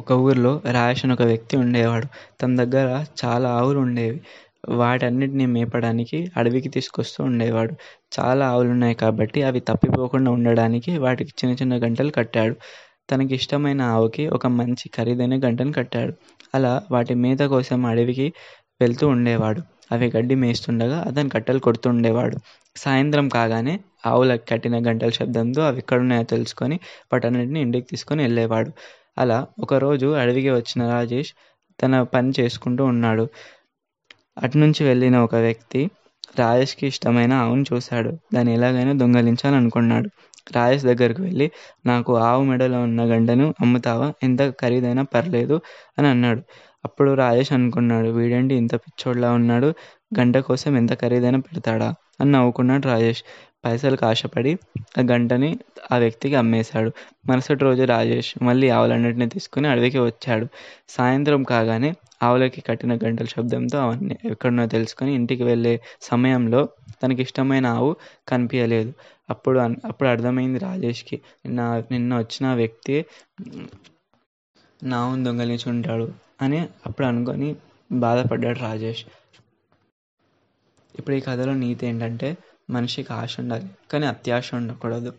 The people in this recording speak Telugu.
ఒక ఊరిలో రాజేష్ అని ఒక వ్యక్తి ఉండేవాడు. తన దగ్గర చాలా ఆవులు ఉండేవి. వాటన్నిటిని మేపడానికి అడవికి తీసుకొస్తూ ఉండేవాడు. చాలా ఆవులు ఉన్నాయి కాబట్టి అవి తప్పిపోకుండా ఉండడానికి వాటికి చిన్న చిన్న గంటలు కట్టాడు. తనకి ఇష్టమైన ఆవుకి ఒక మంచి ఖరీదైన గంటను కట్టాడు. అలా వాటి మేత కోసం అడవికి వెళ్తూ ఉండేవాడు. అవి గడ్డి మేస్తుండగా అతను కట్టెలు కొడుతూ ఉండేవాడు. సాయంత్రం కాగానే ఆవులకు కట్టిన గంటల శబ్దంతో అవి ఎక్కడున్నాయో తెలుసుకొని వాటన్నిటిని ఇంటికి తీసుకొని వెళ్ళేవాడు. అలా ఒకరోజు అడవికి వచ్చిన రాజేష్ తన పని చేసుకుంటూ ఉన్నాడు. అటు నుంచి వెళ్ళిన ఒక వ్యక్తి రాజేష్కి ఇష్టమైన ఆవును చూశాడు. దాన్ని ఎలాగైనా దొంగలించాలనుకున్నాడు. రాజేష్ దగ్గరికి వెళ్ళి నాకు ఆవు మెడలో ఉన్న గంటను అమ్ముతావా? ఎంత ఖరీదైనా పర్లేదు అని అన్నాడు. అప్పుడు రాజేష్ అనుకున్నాడు వీడేంటి ఇంత పిచ్చోడ్లా ఉన్నాడు? గంట కోసం ఎంత ఖరీదైనా పెడతాడా? అని నవ్వుకున్నాడు రాజేష్. పైసలకు ఆశపడి ఆ గంటని ఆ వ్యక్తికి అమ్మేశాడు. మరుసటి రోజు రాజేష్ మళ్ళీ ఆవులన్నిటిని తీసుకుని అడవికి వచ్చాడు. సాయంత్రం కాగానే ఆవులకి కట్టిన గంటల శబ్దంతో అవన్నీ ఎక్కడున్నో తెలుసుకొని ఇంటికి వెళ్ళే సమయంలో తనకి ఇష్టమైన ఆవు కనిపించలేదు. అప్పుడు అప్పుడు అర్థమైంది రాజేష్కి నిన్న నిన్న వచ్చిన వ్యక్తి నా ఆవును దొంగలించి ఉంటాడు అని అప్పుడు అనుకొని బాధపడ్డాడు రాజేష్. ఇప్పుడు ఈ కథలో నీతి ఏంటంటే మనిషికి ఆశ ఉండాలి కానీ అత్యాశ ఉండకూడదు.